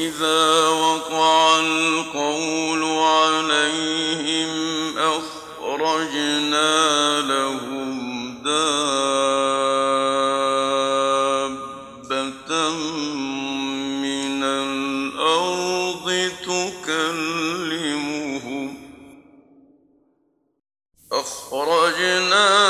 إذا وقع القول عليهم أخرجنا لهم دابة من الأرض تكلمهم أخرجنا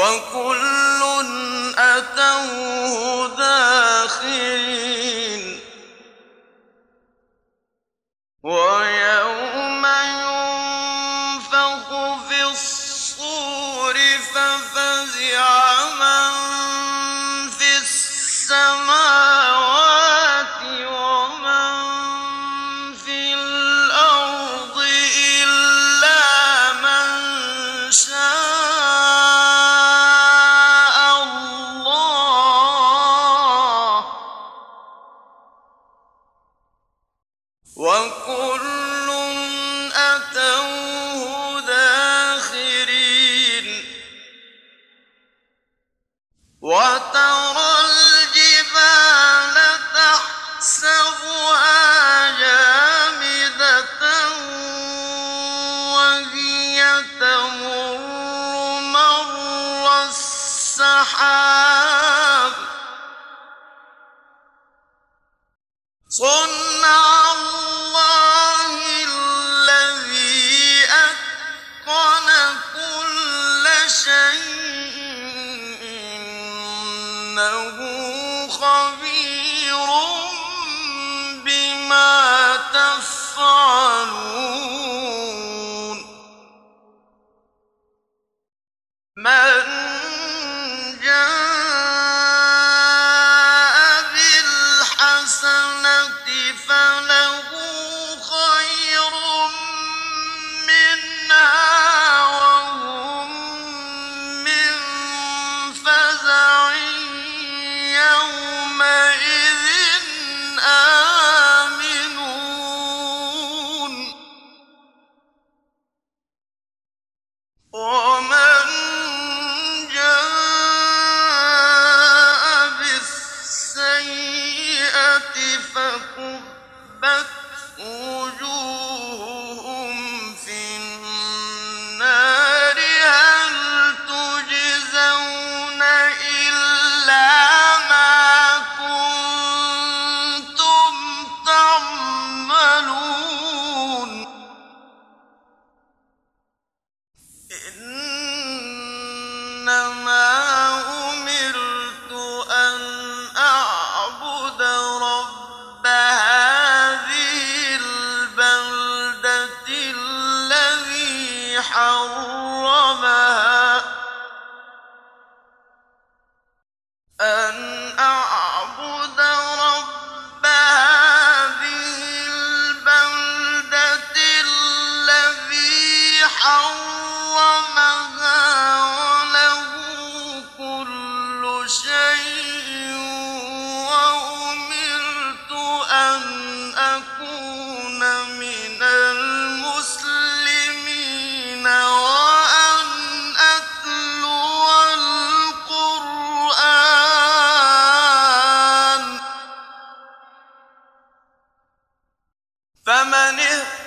وكل أتوه داخرين ويوم ينفخ في الصور ففزع حرمها أن أعبد رب هذه البلدة الذي حرمها وله كل شيء وأمرت أن أكون من فمن اهتدى